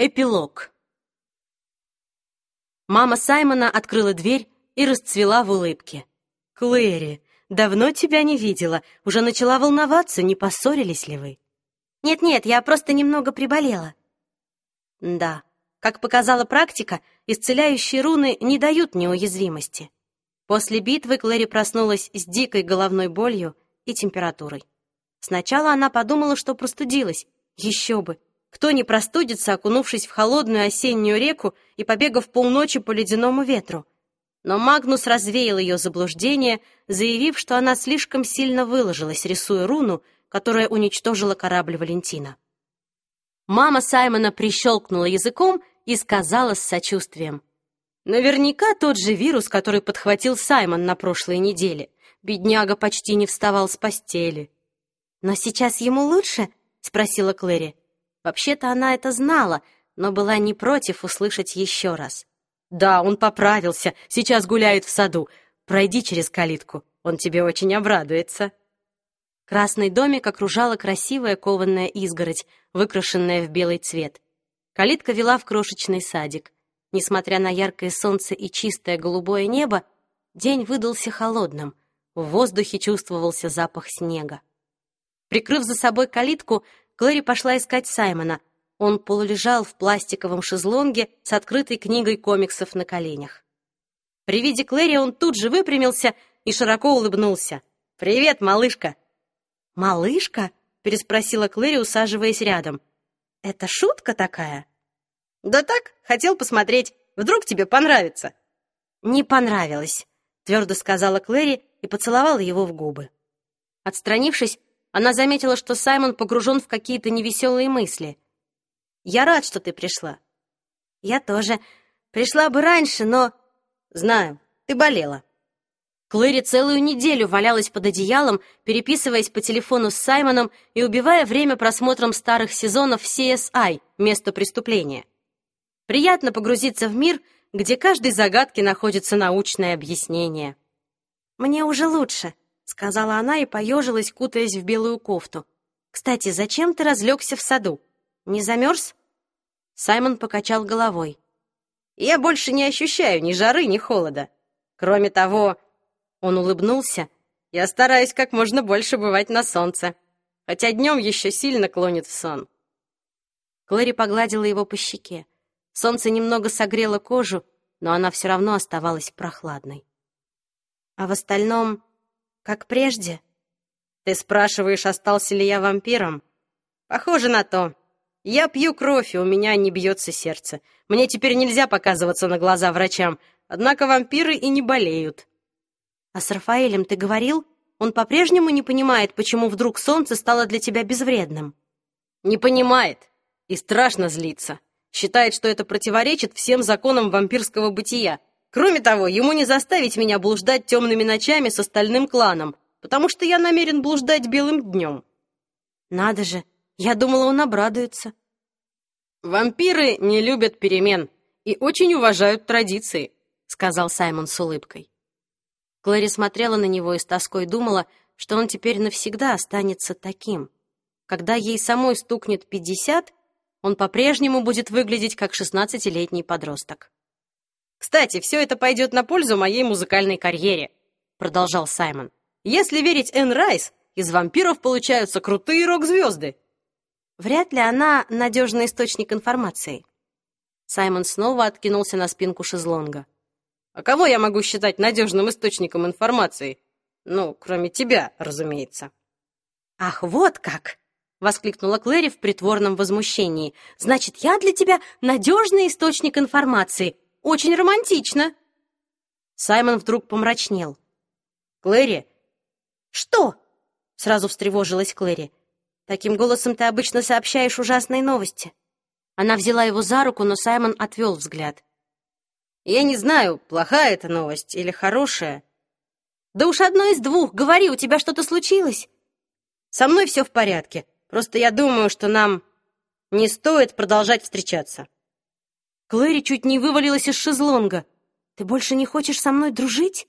Эпилог. Мама Саймона открыла дверь и расцвела в улыбке. «Клэри, давно тебя не видела. Уже начала волноваться, не поссорились ли вы?» «Нет-нет, я просто немного приболела». «Да, как показала практика, исцеляющие руны не дают неуязвимости». После битвы Клэри проснулась с дикой головной болью и температурой. Сначала она подумала, что простудилась. Еще бы, кто не простудится, окунувшись в холодную осеннюю реку и побегав полночи по ледяному ветру? Но Магнус развеял ее заблуждение, заявив, что она слишком сильно выложилась, рисуя руну, которая уничтожила корабль Валентина. Мама Саймона прищелкнула языком и сказала с сочувствием. «Наверняка тот же вирус, который подхватил Саймон на прошлой неделе. Бедняга почти не вставал с постели». «Но сейчас ему лучше?» — спросила Клэри. Вообще-то она это знала, но была не против услышать еще раз. «Да, он поправился, сейчас гуляет в саду. Пройди через калитку, он тебе очень обрадуется». Красный домик окружала красивая кованная изгородь, выкрашенная в белый цвет. Калитка вела в крошечный садик. Несмотря на яркое солнце и чистое голубое небо, день выдался холодным. В воздухе чувствовался запах снега. Прикрыв за собой калитку, Клэри пошла искать Саймона. Он полулежал в пластиковом шезлонге с открытой книгой комиксов на коленях. При виде Клэри он тут же выпрямился и широко улыбнулся. «Привет, малышка!» «Малышка?» — переспросила Клэри, усаживаясь рядом. «Это шутка такая?» «Да так, хотел посмотреть. Вдруг тебе понравится?» «Не понравилось», — твердо сказала Клэри и поцеловала его в губы. Отстранившись, она заметила, что Саймон погружен в какие-то невеселые мысли. «Я рад, что ты пришла». «Я тоже. Пришла бы раньше, но...» «Знаю, ты болела». Клэри целую неделю валялась под одеялом, переписываясь по телефону с Саймоном и убивая время просмотром старых сезонов CSI «Место преступления». Приятно погрузиться в мир, где каждой загадке находится научное объяснение. «Мне уже лучше», сказала она и поежилась, кутаясь в белую кофту. «Кстати, зачем ты разлегся в саду? Не замерз?» Саймон покачал головой. «Я больше не ощущаю ни жары, ни холода. Кроме того...» Он улыбнулся. «Я стараюсь как можно больше бывать на солнце, хотя днем еще сильно клонит в сон». Клэри погладила его по щеке. Солнце немного согрело кожу, но она все равно оставалась прохладной. «А в остальном как прежде? Ты спрашиваешь, остался ли я вампиром? Похоже на то. Я пью кровь, и у меня не бьется сердце. Мне теперь нельзя показываться на глаза врачам, однако вампиры и не болеют. А с Рафаэлем ты говорил? Он по-прежнему не понимает, почему вдруг солнце стало для тебя безвредным. Не понимает и страшно злится. Считает, что это противоречит всем законам вампирского бытия. Кроме того, ему не заставить меня блуждать темными ночами с остальным кланом, потому что я намерен блуждать белым днем. Надо же, я думала, он обрадуется. Вампиры не любят перемен и очень уважают традиции, сказал Саймон с улыбкой. Клэри смотрела на него и с тоской думала, что он теперь навсегда останется таким. Когда ей самой стукнет пятьдесят, он по-прежнему будет выглядеть как шестнадцатилетний подросток. «Кстати, все это пойдет на пользу моей музыкальной карьере», — продолжал Саймон. «Если верить Энн Райс, из вампиров получаются крутые рок-звезды». Вряд ли она надежный источник информации. Саймон снова откинулся на спинку шезлонга. «А кого я могу считать надежным источником информации? Ну, кроме тебя, разумеется». «Ах, вот как!» — воскликнула Клэри в притворном возмущении. «Значит, я для тебя надежный источник информации. Очень романтично!» Саймон вдруг помрачнел. «Клэри!» «Что?» — сразу встревожилась Клэри. «Таким голосом ты обычно сообщаешь ужасные новости». Она взяла его за руку, но Саймон отвел взгляд. «Я не знаю, плохая это новость или хорошая». «Да уж одно из двух. Говори, у тебя что-то случилось?» «Со мной все в порядке. Просто я думаю, что нам не стоит продолжать встречаться». Клэри чуть не вывалилась из шезлонга. «Ты больше не хочешь со мной дружить?»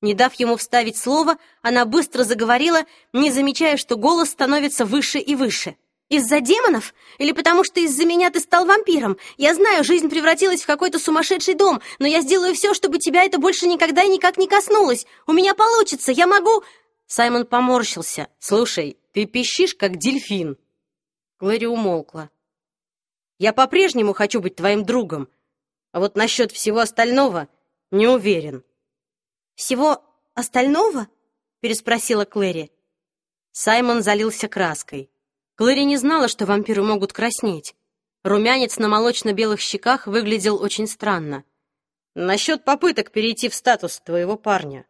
Не дав ему вставить слово, она быстро заговорила, не замечая, что голос становится выше и выше. Из-за демонов? Или потому что из-за меня ты стал вампиром? Я знаю, жизнь превратилась в какой-то сумасшедший дом, но я сделаю все, чтобы тебя это больше никогда и никак не коснулось. У меня получится, я могу...» Саймон поморщился. «Слушай, ты пищишь, как дельфин». Глэри умолкла. «Я по-прежнему хочу быть твоим другом, а вот насчет всего остального не уверен». «Всего остального?» — переспросила Клэри. Саймон залился краской. Клэри не знала, что вампиры могут краснеть. Румянец на молочно-белых щеках выглядел очень странно. «Насчет попыток перейти в статус твоего парня».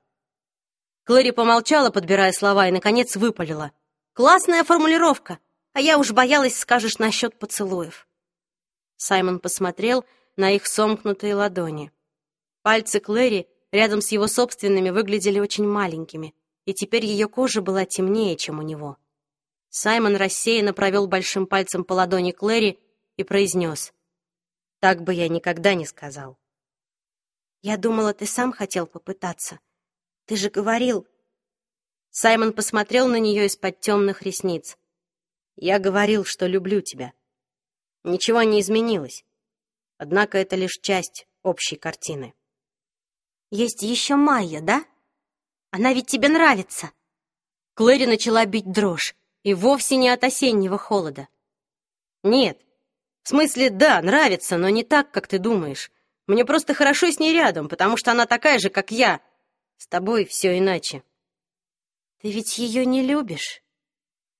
Клэри помолчала, подбирая слова, и, наконец, выпалила. «Классная формулировка, а я уж боялась, скажешь насчет поцелуев». Саймон посмотрел на их сомкнутые ладони. Пальцы Клэри рядом с его собственными выглядели очень маленькими, и теперь ее кожа была темнее, чем у него. Саймон рассеянно провел большим пальцем по ладони Клэри и произнес. «Так бы я никогда не сказал». «Я думала, ты сам хотел попытаться. Ты же говорил...» Саймон посмотрел на нее из-под темных ресниц. «Я говорил, что люблю тебя. Ничего не изменилось. Однако это лишь часть общей картины». «Есть еще Майя, да? Она ведь тебе нравится!» Клэри начала бить дрожь. И вовсе не от осеннего холода. Нет. В смысле, да, нравится, но не так, как ты думаешь. Мне просто хорошо с ней рядом, потому что она такая же, как я. С тобой все иначе. Ты ведь ее не любишь?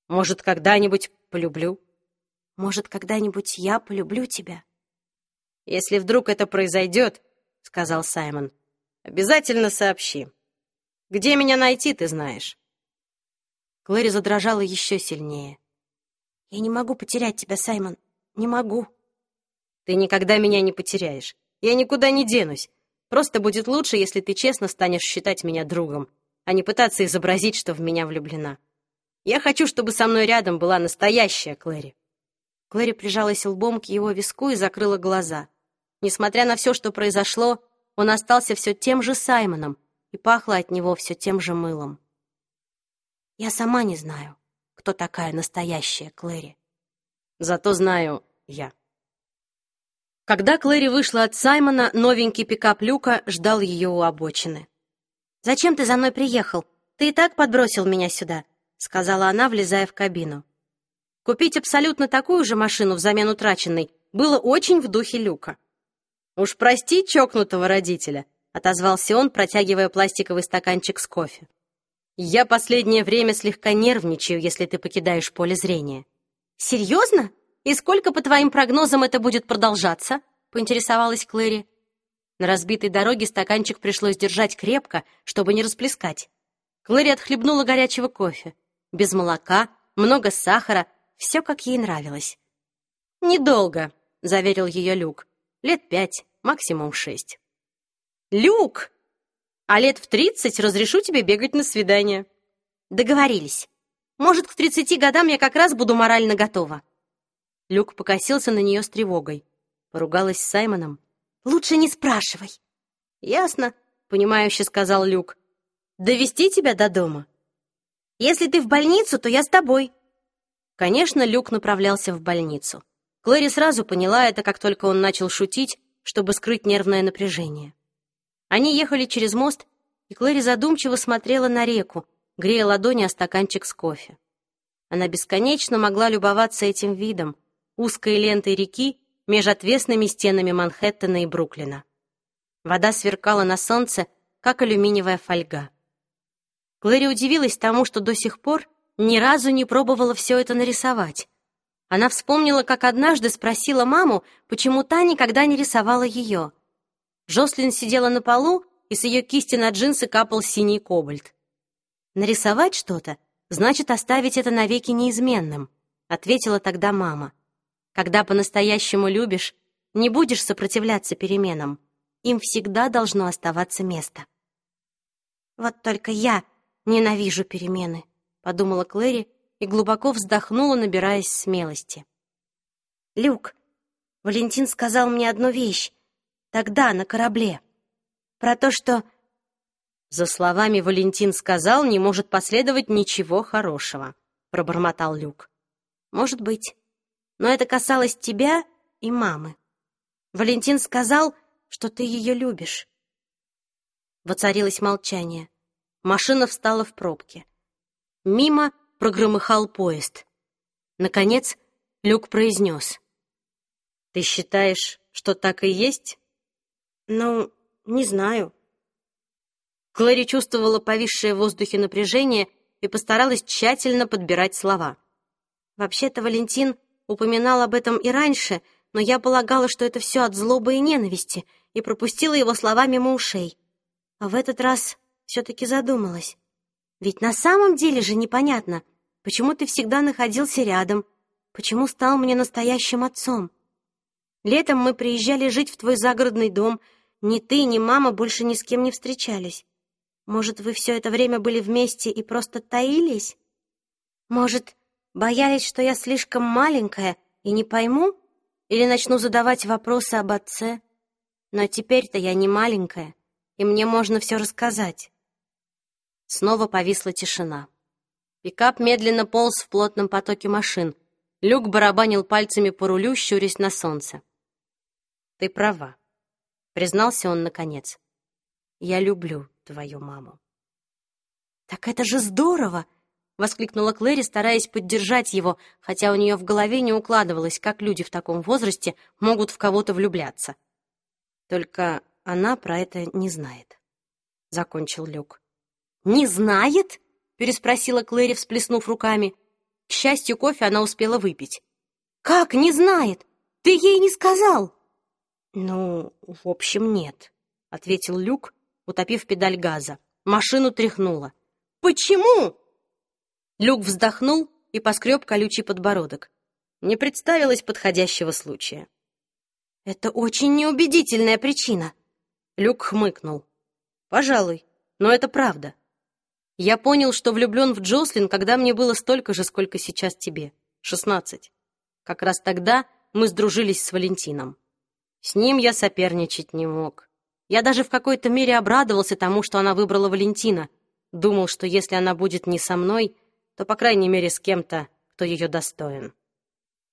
Может, когда-нибудь полюблю? Может, когда-нибудь я полюблю тебя? Если вдруг это произойдет, — сказал Саймон, — обязательно сообщи. Где меня найти, ты знаешь. Клэри задрожала еще сильнее. «Я не могу потерять тебя, Саймон. Не могу». «Ты никогда меня не потеряешь. Я никуда не денусь. Просто будет лучше, если ты честно станешь считать меня другом, а не пытаться изобразить, что в меня влюблена. Я хочу, чтобы со мной рядом была настоящая Клэри». Клэри прижалась лбом к его виску и закрыла глаза. Несмотря на все, что произошло, он остался все тем же Саймоном, и пахло от него все тем же мылом. Я сама не знаю, кто такая настоящая Клэри. Зато знаю я. Когда Клэри вышла от Саймона, новенький пикап Люка ждал ее у обочины. «Зачем ты за мной приехал? Ты и так подбросил меня сюда», — сказала она, влезая в кабину. Купить абсолютно такую же машину взамен утраченной было очень в духе Люка. «Уж прости чокнутого родителя», — отозвался он, протягивая пластиковый стаканчик с кофе. Я последнее время слегка нервничаю, если ты покидаешь поле зрения. Серьезно? И сколько, по твоим прогнозам, это будет продолжаться? Поинтересовалась Клэри. На разбитой дороге стаканчик пришлось держать крепко, чтобы не расплескать. Клэри отхлебнула горячего кофе. Без молока, много сахара, все как ей нравилось. «Недолго», — заверил ее Люк. «Лет пять, максимум шесть». «Люк!» а лет в тридцать разрешу тебе бегать на свидание». «Договорились. Может, к тридцати годам я как раз буду морально готова». Люк покосился на нее с тревогой. Поругалась с Саймоном. «Лучше не спрашивай». «Ясно», — понимающе сказал Люк. «Довести тебя до дома?» «Если ты в больницу, то я с тобой». Конечно, Люк направлялся в больницу. Клэри сразу поняла это, как только он начал шутить, чтобы скрыть нервное напряжение. Они ехали через мост, и Клэри задумчиво смотрела на реку, грея ладони о стаканчик с кофе. Она бесконечно могла любоваться этим видом, узкой лентой реки меж отвесными стенами Манхэттена и Бруклина. Вода сверкала на солнце, как алюминиевая фольга. Клэри удивилась тому, что до сих пор ни разу не пробовала все это нарисовать. Она вспомнила, как однажды спросила маму, почему та никогда не рисовала ее. Жослин сидела на полу, и с ее кисти на джинсы капал синий кобальт. «Нарисовать что-то значит оставить это навеки неизменным», — ответила тогда мама. «Когда по-настоящему любишь, не будешь сопротивляться переменам. Им всегда должно оставаться место». «Вот только я ненавижу перемены», — подумала Клэри и глубоко вздохнула, набираясь смелости. «Люк, Валентин сказал мне одну вещь. Тогда, на корабле. Про то, что... За словами Валентин сказал, не может последовать ничего хорошего, пробормотал Люк. Может быть. Но это касалось тебя и мамы. Валентин сказал, что ты ее любишь. Воцарилось молчание. Машина встала в пробке. Мимо прогромыхал поезд. Наконец, Люк произнес. «Ты считаешь, что так и есть?» «Ну, не знаю». Клэри чувствовала повисшее в воздухе напряжение и постаралась тщательно подбирать слова. «Вообще-то Валентин упоминал об этом и раньше, но я полагала, что это все от злобы и ненависти, и пропустила его слова мимо ушей. А в этот раз все-таки задумалась. Ведь на самом деле же непонятно, почему ты всегда находился рядом, почему стал мне настоящим отцом. Летом мы приезжали жить в твой загородный дом, ни ты, ни мама больше ни с кем не встречались. Может, вы все это время были вместе и просто таились? Может, боялись, что я слишком маленькая и не пойму? Или начну задавать вопросы об отце? Но теперь-то я не маленькая, и мне можно все рассказать. Снова повисла тишина. Пикап медленно полз в плотном потоке машин. Люк барабанил пальцами по рулю, щурясь на солнце. «Ты права», — признался он наконец. «Я люблю твою маму». «Так это же здорово!» — воскликнула Клэри, стараясь поддержать его, хотя у нее в голове не укладывалось, как люди в таком возрасте могут в кого-то влюбляться. «Только она про это не знает», — закончил Люк. «Не знает?» — переспросила Клэри, всплеснув руками. К счастью, кофе она успела выпить. «Как не знает? Ты ей не сказал?» «Ну, в общем, нет», — ответил Люк, утопив педаль газа. Машину тряхнуло. «Почему?» Люк вздохнул и поскреб колючий подбородок. Не представилось подходящего случая. «Это очень неубедительная причина», — Люк хмыкнул. «Пожалуй, но это правда. Я понял, что влюблен в Джослин, когда мне было столько же, сколько сейчас тебе. Шестнадцать. Как раз тогда мы сдружились с Валентином. С ним я соперничать не мог. Я даже в какой-то мере обрадовался тому, что она выбрала Валентина. Думал, что если она будет не со мной, то, по крайней мере, с кем-то, кто ее достоин.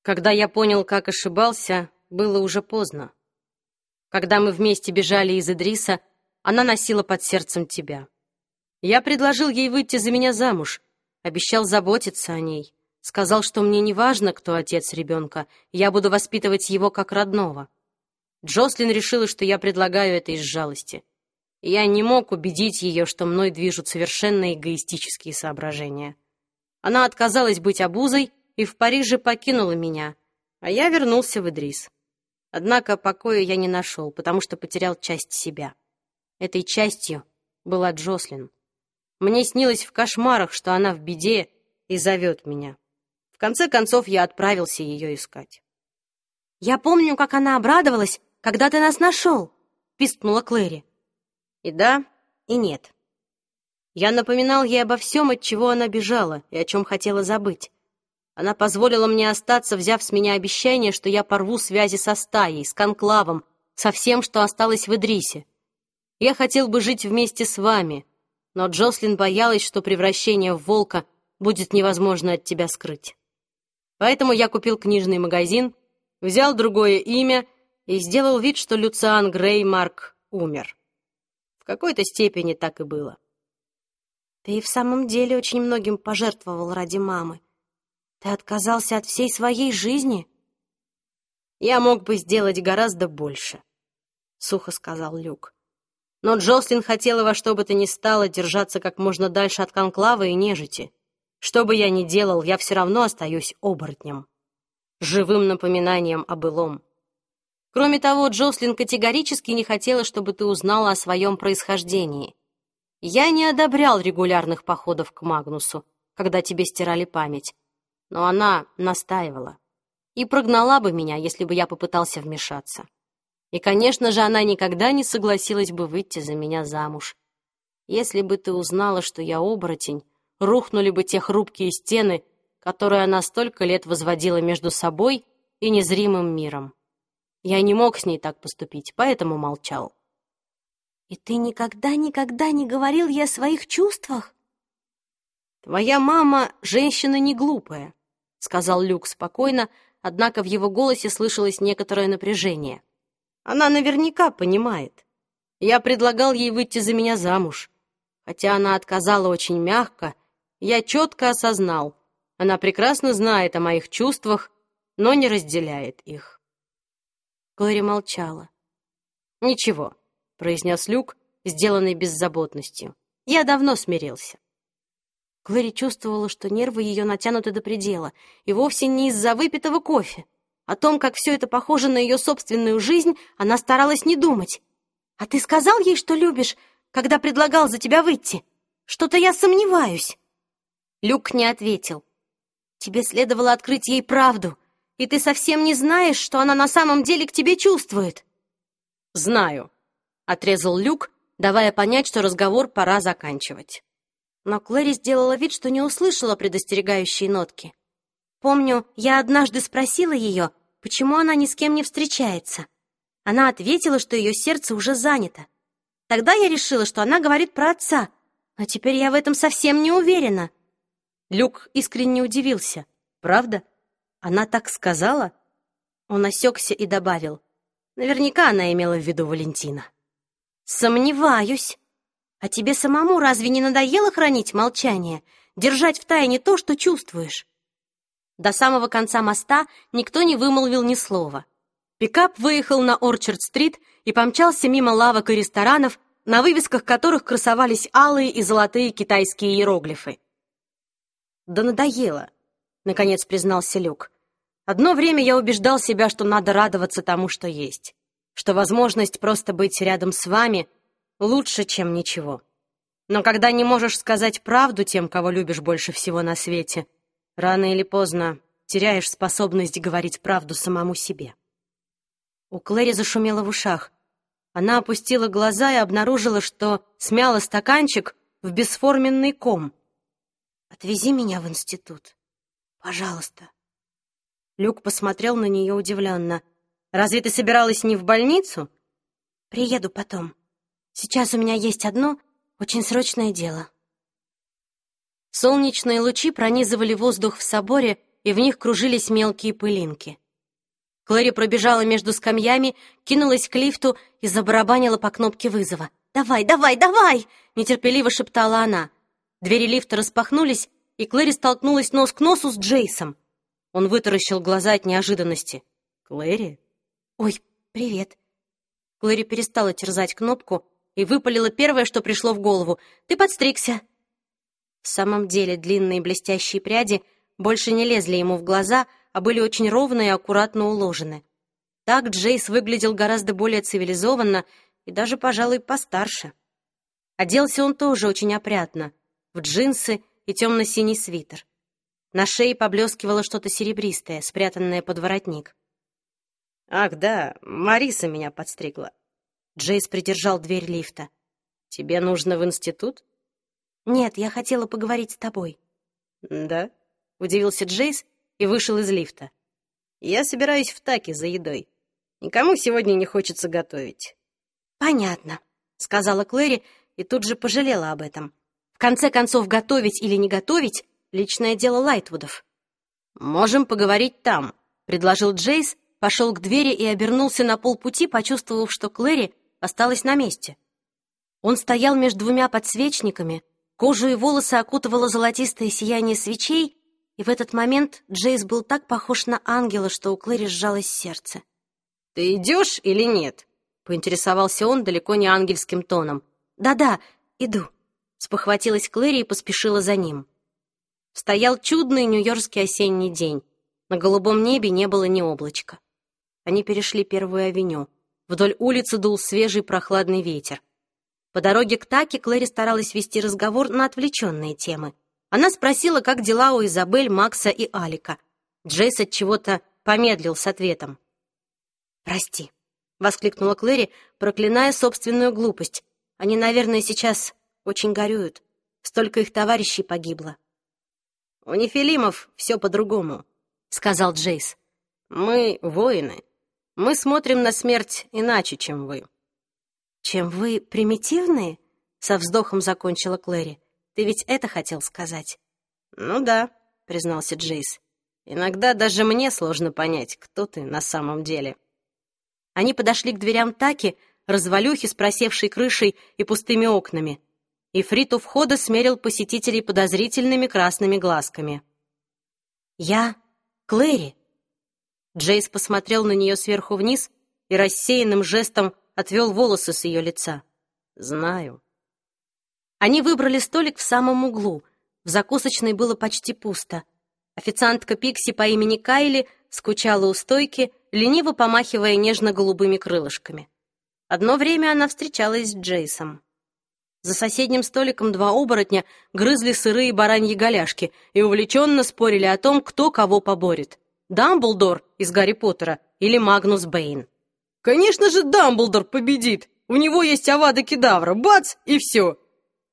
Когда я понял, как ошибался, было уже поздно. Когда мы вместе бежали из Идриса, она носила под сердцем тебя. Я предложил ей выйти за меня замуж, обещал заботиться о ней, сказал, что мне не важно, кто отец ребенка, я буду воспитывать его как родного. Джослин решила, что я предлагаю это из жалости. Я не мог убедить ее, что мной движут совершенно эгоистические соображения. Она отказалась быть обузой и в Париже покинула меня, а я вернулся в Идрис. Однако покоя я не нашел, потому что потерял часть себя. Этой частью была Джослин. Мне снилось в кошмарах, что она в беде и зовет меня. В конце концов, я отправился ее искать. «Я помню, как она обрадовалась, когда ты нас нашел», — пискнула Клэри. И да, и нет. Я напоминал ей обо всем, от чего она бежала и о чем хотела забыть. Она позволила мне остаться, взяв с меня обещание, что я порву связи со стаей, с конклавом, со всем, что осталось в Идрисе. Я хотел бы жить вместе с вами, но Джослин боялась, что превращение в волка будет невозможно от тебя скрыть. Поэтому я купил книжный магазин, взял другое имя и сделал вид, что Люциан Грей Марк умер. В какой-то степени так и было. Ты и в самом деле очень многим пожертвовал ради мамы. Ты отказался от всей своей жизни? Я мог бы сделать гораздо больше, — сухо сказал Люк. Но Джослин хотела во что бы то ни стало держаться как можно дальше от конклава и нежити. Что бы я ни делал, я все равно остаюсь оборотнем. Живым напоминанием о былом. Кроме того, Джослин категорически не хотела, чтобы ты узнала о своем происхождении. Я не одобрял регулярных походов к Магнусу, когда тебе стирали память. Но она настаивала. И прогнала бы меня, если бы я попытался вмешаться. И, конечно же, она никогда не согласилась бы выйти за меня замуж. Если бы ты узнала, что я оборотень, рухнули бы те хрупкие стены, которые она столько лет возводила между собой и незримым миром. Я не мог с ней так поступить, поэтому молчал. «И ты никогда-никогда не говорил ей о своих чувствах?» «Твоя мама — женщина не глупая. — сказал Люк спокойно, однако в его голосе слышалось некоторое напряжение. «Она наверняка понимает. Я предлагал ей выйти за меня замуж. Хотя она отказала очень мягко, я четко осознал. Она прекрасно знает о моих чувствах, но не разделяет их». Глори молчала. «Ничего», — произнес Люк, сделанный беззаботностью. «Я давно смирился». Глэри чувствовала, что нервы ее натянуты до предела, и вовсе не из-за выпитого кофе. О том, как все это похоже на ее собственную жизнь, она старалась не думать. «А ты сказал ей, что любишь, когда предлагал за тебя выйти? Что-то я сомневаюсь». Люк не ответил. «Тебе следовало открыть ей правду, и ты совсем не знаешь, что она на самом деле к тебе чувствует». «Знаю», — отрезал Люк, давая понять, что разговор пора заканчивать. Но Клэри сделала вид, что не услышала предостерегающие нотки. Помню, я однажды спросила ее, почему она ни с кем не встречается. Она ответила, что ее сердце уже занято. Тогда я решила, что она говорит про отца, но теперь я в этом совсем не уверена. Люк искренне удивился. «Правда? Она так сказала?» Он осекся и добавил. Наверняка она имела в виду Валентина. «Сомневаюсь. А тебе самому разве не надоело хранить молчание, держать в тайне то, что чувствуешь? До самого конца моста никто не вымолвил ни слова. Пикап выехал на Орчард-стрит и помчался мимо лавок и ресторанов, на вывесках которых красовались алые и золотые китайские иероглифы. «Да надоело», — наконец признался Люк. «Одно время я убеждал себя, что надо радоваться тому, что есть, что возможность просто быть рядом с вами лучше, чем ничего. Но когда не можешь сказать правду тем, кого любишь больше всего на свете, рано или поздно теряешь способность говорить правду самому себе. У Клэри зашумело в ушах. Она опустила глаза и обнаружила, что смяла стаканчик в бесформенный ком. «Отвези меня в институт, пожалуйста». Люк посмотрел на нее удивленно. «Разве ты собиралась не в больницу?» «Приеду потом». Сейчас у меня есть одно очень срочное дело. Солнечные лучи пронизывали воздух в соборе, и в них кружились мелкие пылинки. Клэри пробежала между скамьями, кинулась к лифту и забарабанила по кнопке вызова. «Давай, давай, давай!» — нетерпеливо шептала она. Двери лифта распахнулись, и Клэри столкнулась нос к носу с Джейсом. Он вытаращил глаза от неожиданности. «Клэри?» «Ой, привет». Клэри перестала терзать кнопку, и выпалила первое, что пришло в голову. «Ты подстригся!» В самом деле длинные блестящие пряди больше не лезли ему в глаза, а были очень ровно и аккуратно уложены. Так Джейс выглядел гораздо более цивилизованно и даже, пожалуй, постарше. Оделся он тоже очень опрятно, в джинсы и темно-синий свитер. На шее поблескивало что-то серебристое, спрятанное под воротник. «Ах да, Мариса меня подстригла. Джейс придержал дверь лифта. «Тебе нужно в институт?» «Нет, я хотела поговорить с тобой». «Да?» — удивился Джейс и вышел из лифта. «Я собираюсь в таки за едой. Никому сегодня не хочется готовить». «Понятно», — сказала Клэри и тут же пожалела об этом. В конце концов, готовить или не готовить — личное дело Лайтвудов. «Можем поговорить там», — предложил Джейс, пошел к двери и обернулся на полпути, почувствовав, что Клэри осталась на месте. Он стоял между двумя подсвечниками, кожу и волосы окутывало золотистое сияние свечей, и в этот момент Джейс был так похож на ангела, что у Клэри сжалось сердце. «Ты идешь или нет?» — поинтересовался он далеко не ангельским тоном. «Да-да, иду», — спохватилась Клэри и поспешила за ним. Стоял чудный нью-йоркский осенний день. На голубом небе не было ни облачка. Они перешли Первую авеню. Вдоль улицы дул свежий прохладный ветер. По дороге к Таке Клэри старалась вести разговор на отвлеченные темы. Она спросила, как дела у Изабель, Макса и Алика. Джейс от чего-то помедлил с ответом. «Прости», — воскликнула Клэри, проклиная собственную глупость. «Они, наверное, сейчас очень горюют. Столько их товарищей погибло». «У Нефилимов все по-другому», — сказал Джейс. «Мы воины, мы смотрим на смерть иначе, чем вы». «Чем вы примитивные?» — со вздохом закончила Клэри. «Ты ведь это хотел сказать?» «Ну да», — признался Джейс. Иногда даже мне сложно понять, кто ты на самом деле. Они подошли к дверям Таки, развалюхи с просевшей крышей и пустыми окнами. И Фрит у входа смерил посетителей подозрительными красными глазками. «Я Клэри». Джейс посмотрел на нее сверху вниз и рассеянным жестом отвел волосы с ее лица. «Знаю». Они выбрали столик в самом углу. В закусочной было почти пусто. Официантка Пикси по имени Кайли скучала у стойки, лениво помахивая нежно-голубыми крылышками. Одно время она встречалась с Джейсом. За соседним столиком два оборотня грызли сырые бараньи голяшки и увлеченно спорили о том, кто кого поборет. Дамблдор из «Гарри Поттера» или Магнус Бэйн. «Конечно же Дамблдор победит! У него есть Авада Кедавра, бац, и все!»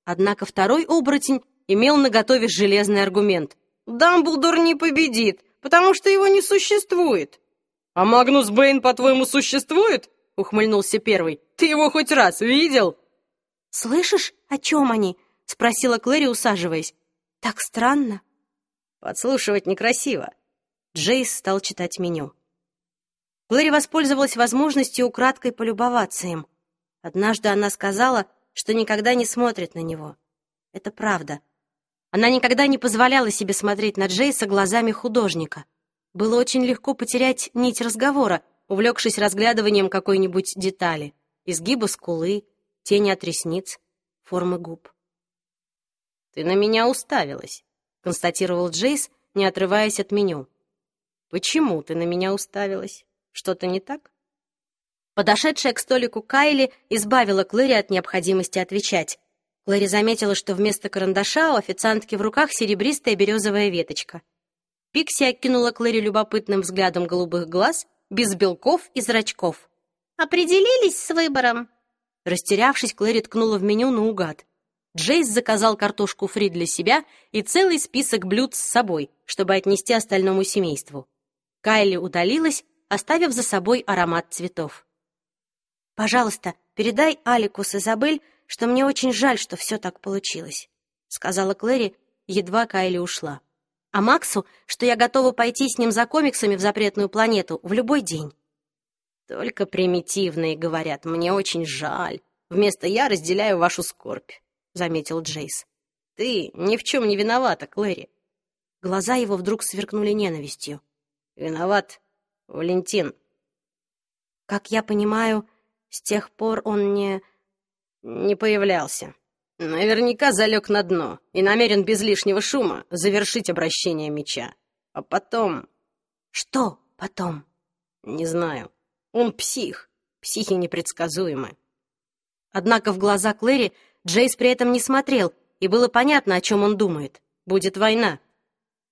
Однако второй оборотень имел наготове железный аргумент. «Дамблдор не победит, потому что его не существует!» «А Магнус Бэйн, по-твоему, существует?» — ухмыльнулся первый. «Ты его хоть раз видел?» «Слышишь, о чем они?» — спросила Клэри, усаживаясь. «Так странно». «Подслушивать некрасиво». Джейс стал читать меню. Клэри воспользовалась возможностью украдкой полюбоваться им. Однажды она сказала, что никогда не смотрит на него. Это правда. Она никогда не позволяла себе смотреть на Джейса глазами художника. Было очень легко потерять нить разговора, увлекшись разглядыванием какой-нибудь детали. Изгиба скулы, тени от ресниц, формы губ. «Ты на меня уставилась», — констатировал Джейс, не отрываясь от меню. «Почему ты на меня уставилась? Что-то не так?» Подошедшая к столику Кайли избавила Клэри от необходимости отвечать. Клэри заметила, что вместо карандаша у официантки в руках серебристая березовая веточка. Пикси окинула Клэри любопытным взглядом голубых глаз, без белков и зрачков. «Определились с выбором?» Растерявшись, Клэри ткнула в меню наугад. Джейс заказал картошку фри для себя и целый список блюд с собой, чтобы отнести остальному семейству. Кайли удалилась, оставив за собой аромат цветов. «Пожалуйста, передай Алику с Изабель, что мне очень жаль, что все так получилось», — сказала Клэри, едва Кайли ушла. «А Максу, что я готова пойти с ним за комиксами в запретную планету в любой день». Только примитивные говорят, мне очень жаль. Вместо «я» разделяю вашу скорбь», — заметил Джейс. «Ты ни в чем не виновата, Клэри». Глаза его вдруг сверкнули ненавистью. «Виноват Валентин». «Как я понимаю, с тех пор он не...» «Не появлялся. Наверняка залег на дно и намерен без лишнего шума завершить обращение меча. А потом...» «Что потом?» «Не знаю. Он псих. Психи непредсказуемы. Однако в глаза Клэри Джейс при этом не смотрел, и было понятно, о чем он думает. Будет война.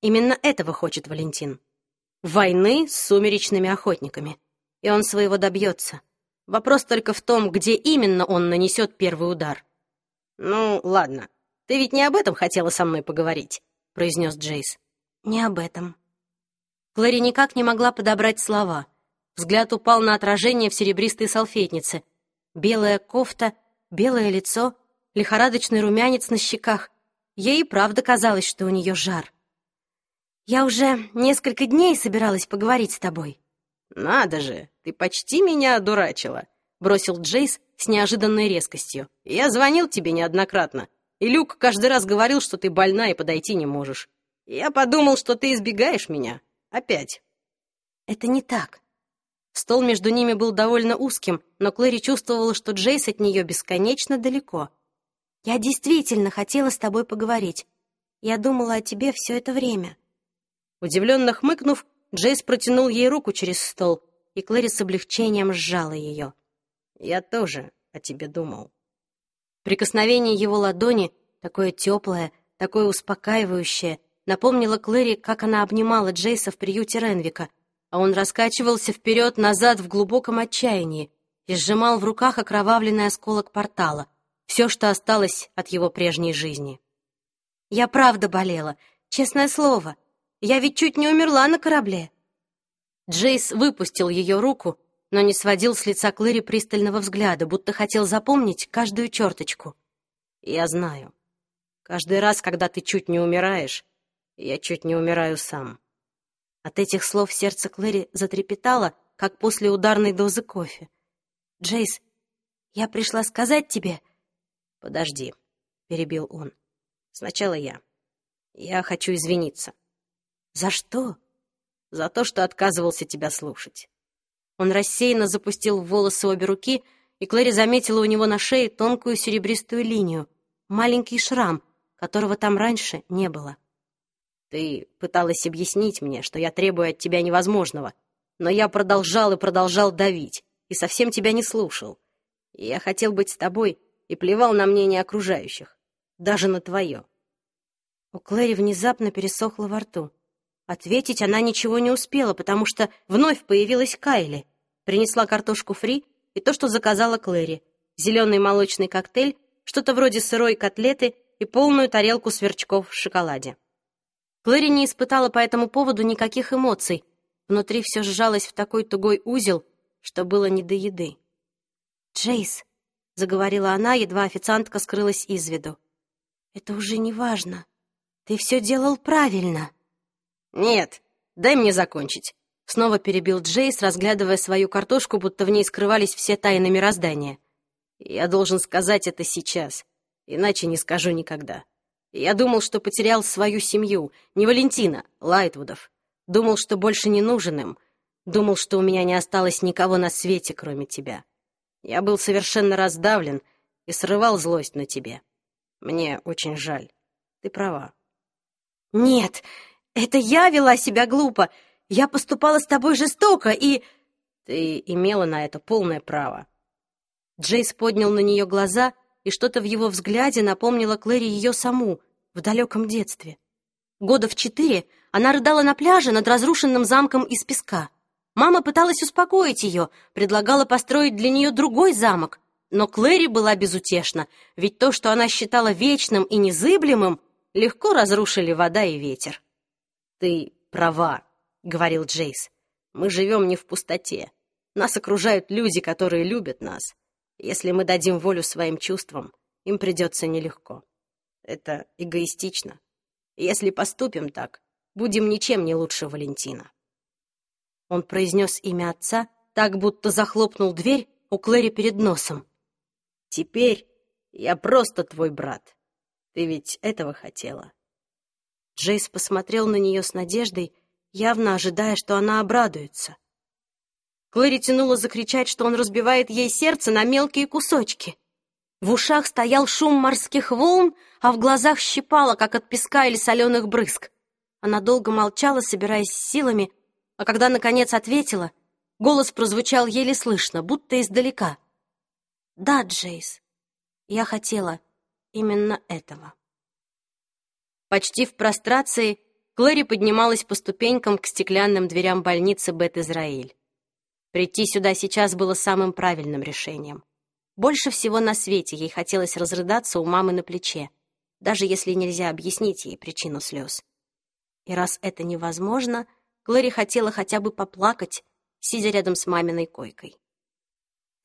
Именно этого хочет Валентин. Войны с сумеречными охотниками. И он своего добьется. Вопрос только в том, где именно он нанесет первый удар. «Ну, ладно. Ты ведь не об этом хотела со мной поговорить», — произнес Джейс. «Не об этом». Клэри никак не могла подобрать слова. Взгляд упал на отражение в серебристой салфетнице. Белая кофта, белое лицо, лихорадочный румянец на щеках. Ей правда казалось, что у нее жар. «Я уже несколько дней собиралась поговорить с тобой». «Надо же, ты почти меня одурачила», — бросил Джейс с неожиданной резкостью. «Я звонил тебе неоднократно, и Люк каждый раз говорил, что ты больна и подойти не можешь. Я подумал, что ты избегаешь меня. Опять». «Это не так. Стол между ними был довольно узким, но Клэри чувствовала, что Джейс от нее бесконечно далеко. «Я действительно хотела с тобой поговорить. Я думала о тебе все это время». Удивленно хмыкнув, Джейс протянул ей руку через стол, и Клэри с облегчением сжала ее. «Я тоже о тебе думал». Прикосновение его ладони, такое теплое, такое успокаивающее, напомнило Клэри, как она обнимала Джейса в приюте Ренвика — а он раскачивался вперед-назад в глубоком отчаянии и сжимал в руках окровавленный осколок портала, все, что осталось от его прежней жизни. «Я правда болела, честное слово. Я ведь чуть не умерла на корабле». Джейс выпустил ее руку, но не сводил с лица Клэри пристального взгляда, будто хотел запомнить каждую черточку. «Я знаю. Каждый раз, когда ты чуть не умираешь, я чуть не умираю сам. От этих слов сердце Клэри затрепетало, как после ударной дозы кофе. «Джейс, я пришла сказать тебе...» «Подожди», — перебил он. «Сначала я. Я хочу извиниться». «За что?» «За то, что отказывался тебя слушать». Он рассеянно запустил в волосы обе руки, и Клэри заметила у него на шее тонкую серебристую линию, маленький шрам, которого там раньше не было. Ты пыталась объяснить мне, что я требую от тебя невозможного, но я продолжал и продолжал давить, и совсем тебя не слушал. И я хотел быть с тобой и плевал на мнение окружающих, даже на твое. У Клэри внезапно пересохло во рту. Ответить она ничего не успела, потому что вновь появилась Кайли. Принесла картошку фри и то, что заказала Клэри. Зеленый молочный коктейль, что-то вроде сырой котлеты и полную тарелку сверчков в шоколаде. Клэри не испытала по этому поводу никаких эмоций. Внутри все сжалось в такой тугой узел, что было не до еды. «Джейс», — заговорила она, едва официантка скрылась из виду, — «это уже не важно. Ты все делал правильно». «Нет, дай мне закончить», — снова перебил Джейс, разглядывая свою картошку, будто в ней скрывались все тайны мироздания. «Я должен сказать это сейчас, иначе не скажу никогда». Я думал, что потерял свою семью, не Валентина, Лайтвудов. Думал, что больше не нужен им. Думал, что у меня не осталось никого на свете, кроме тебя. Я был совершенно раздавлен и срывал злость на тебе. Мне очень жаль. Ты права. Нет, это я вела себя глупо. Я поступала с тобой жестоко и... Ты имела на это полное право. Джейс поднял на нее глаза и что-то в его взгляде напомнило Клэри ее саму в далеком детстве. Года в четыре она рыдала на пляже над разрушенным замком из песка. Мама пыталась успокоить ее, предлагала построить для нее другой замок, но Клэри была безутешна, ведь то, что она считала вечным и незыблемым, легко разрушили вода и ветер. «Ты права», — говорил Джейс. «Мы живем не в пустоте. Нас окружают люди, которые любят нас. Если мы дадим волю своим чувствам, им придется нелегко. Это эгоистично. Если поступим так, будем ничем не лучше Валентина. Он произнес имя отца, так будто захлопнул дверь у Клэри перед носом. «Теперь я просто твой брат. Ты ведь этого хотела?» Джейс посмотрел на нее с надеждой, явно ожидая, что она обрадуется. Клэри тянула закричать, что он разбивает ей сердце на мелкие кусочки. В ушах стоял шум морских волн, а в глазах щипало, как от песка или соленых брызг. Она долго молчала, собираясь силами, а когда, наконец, ответила, голос прозвучал еле слышно, будто издалека. «Да, Джейс, я хотела именно этого». Почти в прострации Клэри поднималась по ступенькам к стеклянным дверям больницы Бет-Израиль. Прийти сюда сейчас было самым правильным решением. Больше всего на свете ей хотелось разрыдаться у мамы на плече, даже если нельзя объяснить ей причину слез. И раз это невозможно, Глори хотела хотя бы поплакать, сидя рядом с маминой койкой.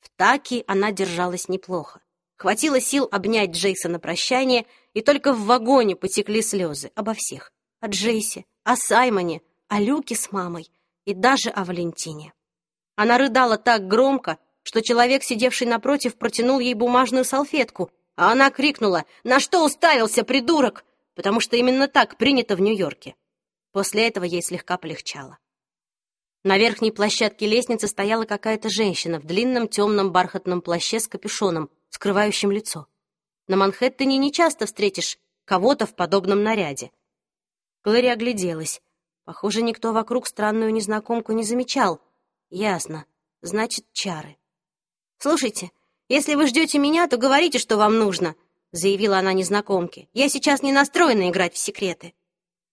В таки она держалась неплохо. Хватило сил обнять Джейса на прощание, и только в вагоне потекли слезы обо всех. О Джейсе, о Саймоне, о Люке с мамой и даже о Валентине. Она рыдала так громко, что человек, сидевший напротив, протянул ей бумажную салфетку, а она крикнула «На что уставился, придурок?» потому что именно так принято в Нью-Йорке. После этого ей слегка полегчало. На верхней площадке лестницы стояла какая-то женщина в длинном темном бархатном плаще с капюшоном, скрывающим лицо. На Манхэттене не часто встретишь кого-то в подобном наряде. Глэри огляделась. Похоже, никто вокруг странную незнакомку не замечал, Ясно. Значит, чары. Слушайте, если вы ждете меня, то говорите, что вам нужно, заявила она незнакомке. Я сейчас не настроена играть в секреты.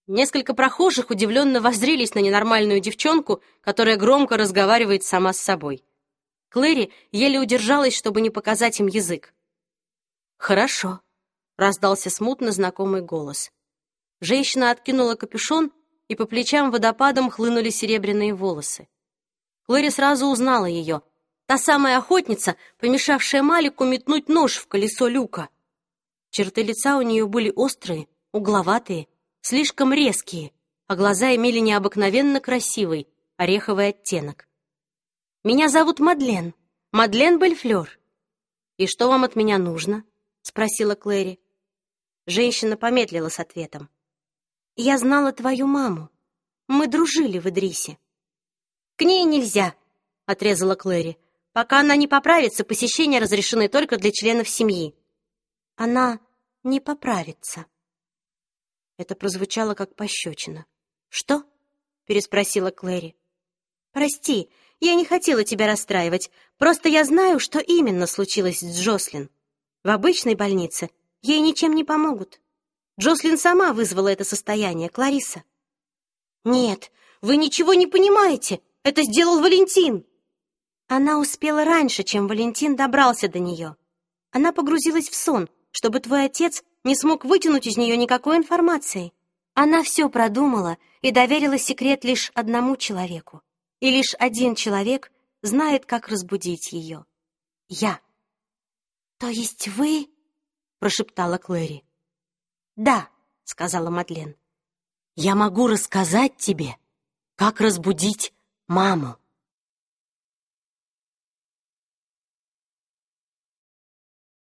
Несколько прохожих удивленно воззрелись на ненормальную девчонку, которая громко разговаривает сама с собой. Клэри еле удержалась, чтобы не показать им язык. «Хорошо», — раздался смутно знакомый голос. Женщина откинула капюшон, и по плечам водопадом хлынули серебряные волосы. Глори сразу узнала ее. Та самая охотница, помешавшая Малику метнуть нож в колесо люка. Черты лица у нее были острые, угловатые, слишком резкие, а глаза имели необыкновенно красивый, ореховый оттенок. «Меня зовут Мадлен, Мадлен Бельфлёр». «И что вам от меня нужно?» — спросила Клэри. Женщина помедлила с ответом. «Я знала твою маму. Мы дружили в Идрисе». «К ней нельзя», — отрезала Клэри. «Пока она не поправится, посещения разрешены только для членов семьи». «Она не поправится». Это прозвучало как пощечина. «Что?» — переспросила Клэри. «Прости, я не хотела тебя расстраивать. Просто я знаю, что именно случилось с Джослин. В обычной больнице ей ничем не помогут. Джослин сама вызвала это состояние, Клариса». «Нет, вы ничего не понимаете. Это сделал Валентин!» Она успела раньше, чем Валентин добрался до нее. Она погрузилась в сон, чтобы твой отец не смог вытянуть из нее никакой информации. Она все продумала и доверила секрет лишь одному человеку. И лишь один человек знает, как разбудить ее. Я. «То есть вы?» — прошептала Клэри. «Да», — сказала Мадлен. «Я могу рассказать тебе, как разбудить маму».